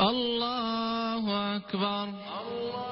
الله أكبر الله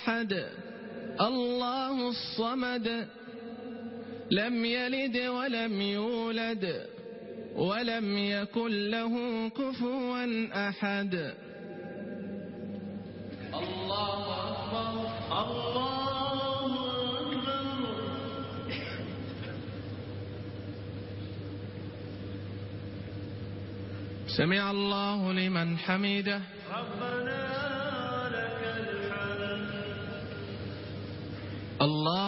أحد الله الصمد لم يلد ولم يولد ولم يكن له كفوا أحد. الله أكبر الله أكبر. سمع الله لمن حمده. ربنا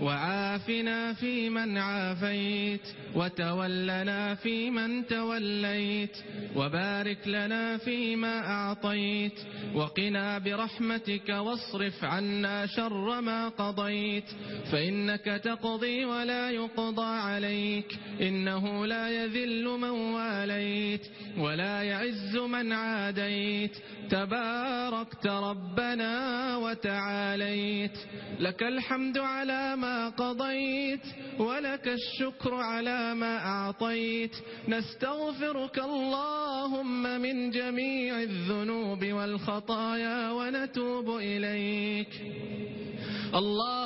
وعافنا في من عافيت وتولنا في من توليت وبارك لنا فيما أعطيت وقنا برحمتك واصرف عنا شر ما قضيت. فإنك تقضي ولا يقضى عليك إنه لا يذل من واليت ولا يعز من عاديت. تباركت ربنا وتعاليت لك الحمد على ما قضيت ولك الشكر على ما أعطيت. نستغفرك اللهم من جميع الذنوب والخطايا ونتوب إليك. الله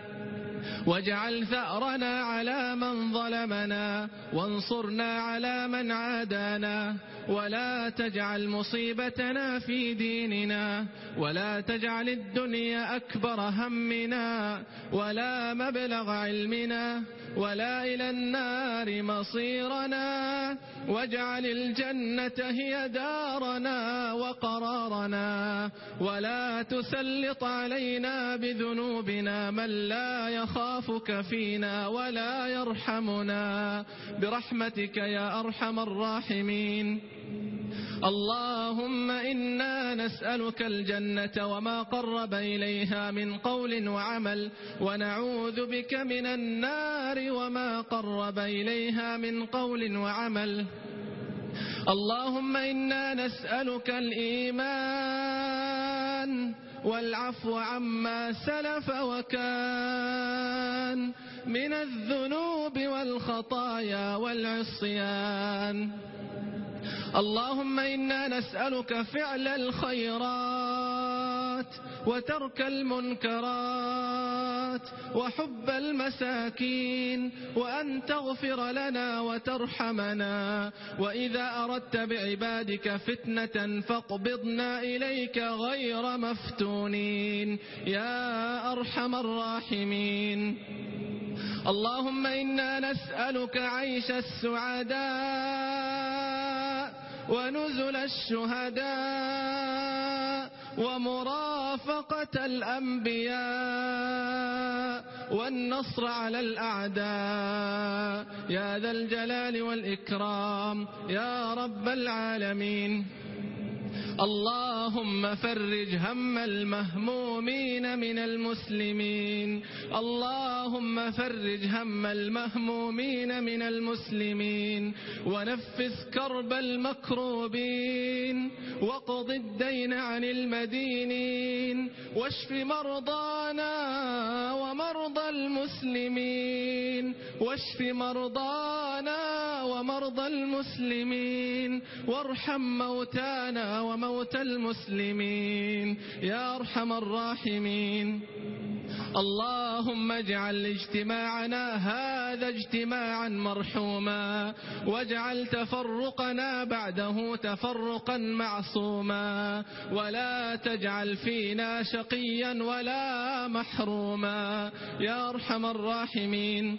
واجعل ثأرنا على من ظلمنا وانصرنا على من عادانا ولا تجعل مصيبتنا في ديننا ولا تجعل الدنيا أكبر همنا ولا مبلغ علمنا ولا إلى النار مصيرنا واجعل الجنة هي دارنا وقرارنا ولا تسلط علينا بذنوبنا من لا يخافك فينا ولا يرحمنا برحمتك يا أرحم الراحمين اللهم إنا نسألك الجنة وما قرب إليها من قول وعمل ونعوذ بك من النار وما قرب إليها من قول وعمل. اللهم إنا نسألك الإيمان والعفو عما سلف وكان من الذنوب والخطايا والعصيان. اللهم إنا نسألك فعل الخيرات وترك المنكرات وحب المساكين وأن تغفر لنا وترحمنا وإذا أردت بعبادك فتنة فاقبضنا إليك غير مفتونين يا أرحم الراحمين اللهم إنا نسألك عيش السعداء ونزل الشهداء ومرافقة الأنبياء والنصر على الأعداء. يا ذا الجلال والإكرام. يا رب العالمين. اللهم فرج هم المهمومين من المسلمين. اللهم فرج هم المهمومين من المسلمين. ونفس كرب المكروبين. واقض الدين عن المدينين. واشف مرضانا ومرضى المسلمين. واشف مرضانا ومرضى المسلمين. وارحم موتانا وموتانا موت المسلمين. يا أرحم الراحمين. اللهم اجعل اجتماعنا هذا اجتماعا مرحوما. واجعل تفرقنا بعده تفرقا معصوما. ولا تجعل فينا شقيا ولا محروما. يا أرحم الراحمين.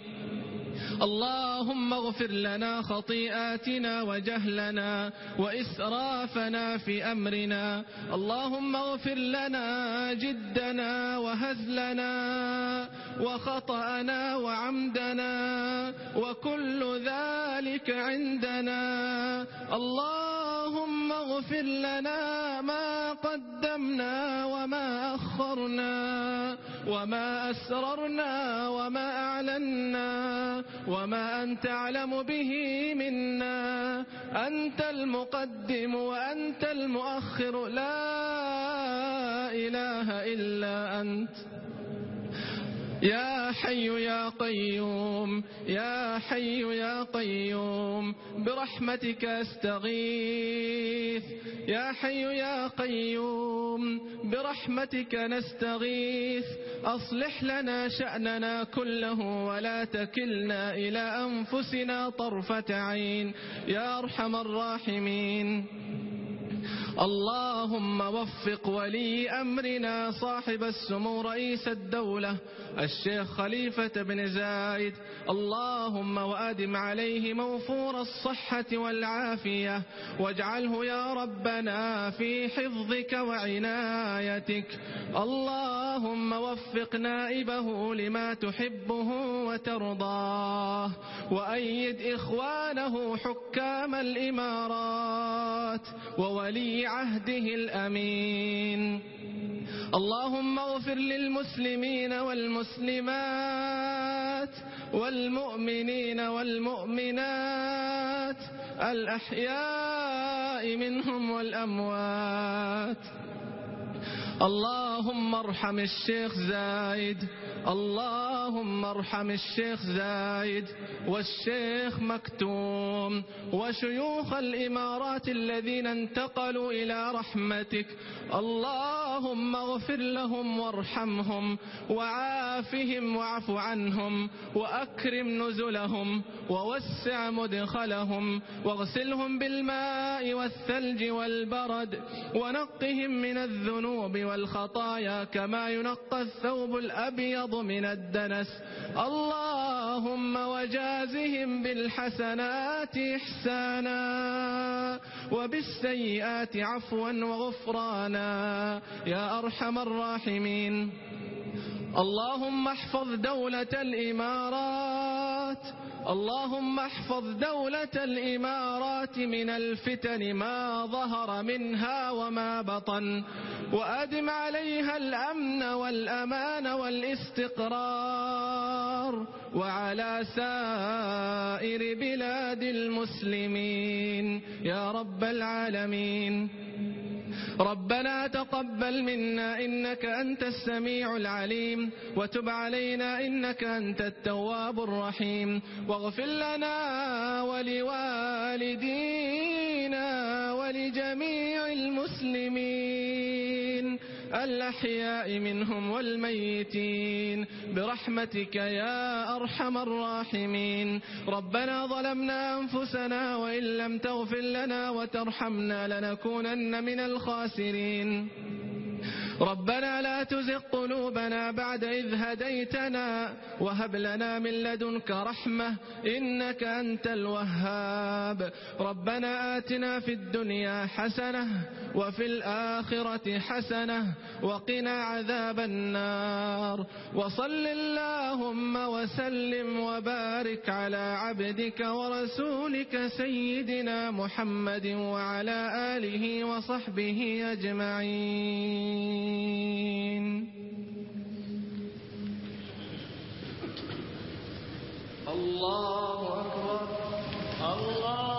اللهم اغفر لنا خطيئاتنا وجهلنا وإسرافنا في أمرنا. اللهم اغفر لنا جدنا وهزلنا وخطأنا وعمدنا وكل ذلك عندنا. اللهم اغفر لنا ما قدمنا وما أخرنا. وما أسررنا وما أعلنا وما أنت أعلم به منا أنت المقدم وأنت المؤخر لا إله إلا أنت يا حي يا قيوم يا حي يا قيوم برحمتك استغيث. يا حي يا قيوم برحمتك نستغيث. أصلح لنا شأننا كله ولا تكلنا إلى أنفسنا طرفة عين. يا أرحم الراحمين. اللهم وفق ولي أمرنا صاحب السمو رئيس الدولة الشيخ خليفة بن زايد. اللهم وأدم عليه موفور الصحة والعافية. واجعله يا ربنا في حفظك وعنايتك. اللهم وفق نائبه لما تحبه وترضاه. وأيد إخوانه حكام الإمارات. وولي عهده الأمين. اللهم اغفر للمسلمين والمسلمات والمؤمنين والمؤمنات الأحياء منهم والأموات. اللهم ارحم الشيخ زايد اللهم ارحم الشيخ زايد والشيخ مكتوم وشيوخ الإمارات الذين انتقلوا إلى رحمتك اللهم اغفر لهم وارحمهم وعافهم واعف عنهم وأكرم نزلهم ووسع مدخلهم واغسلهم بالماء والثلج والبرد ونقهم من الذنوب والخطايا كما ينقى الثوب الأبيض من الدنس. اللهم وجازهم بالحسنات إحسانا وبالسيئات عفوا وغفرانا. يا أرحم الراحمين. اللهم احفظ دولة الإمارات. الإمارات. اللهم احفظ دولة الإمارات من الفتن ما ظهر منها وما بطن وأدم عليها الأمن والأمان والاستقرار وعلى سائر بلاد المسلمين. يا رب العالمين. ربنا تقبل منا إنك أنت السميع العليم وتب علينا إنك أنت التواب الرحيم واغفر لنا ولوالدينا ولجميع المسلمين الأحياء منهم والميتين برحمتك يا أرحم الراحمين ربنا ظلمنا أنفسنا وإن لم تغفر لنا وترحمنا لنكونن من الخاسرين ربنا لا تزغ قلوبنا بعد إذ هديتنا وهب لنا من لدنك رحمة إنك أنت الوهاب ربنا آتنا في الدنيا حسنة وفي الآخرة حسنة وقنا عذاب النار وصل اللهم وسلم وبارك على عبدك ورسولك سيدنا محمد وعلى آله وصحبه أجمعين العالمين الله أكبر. الله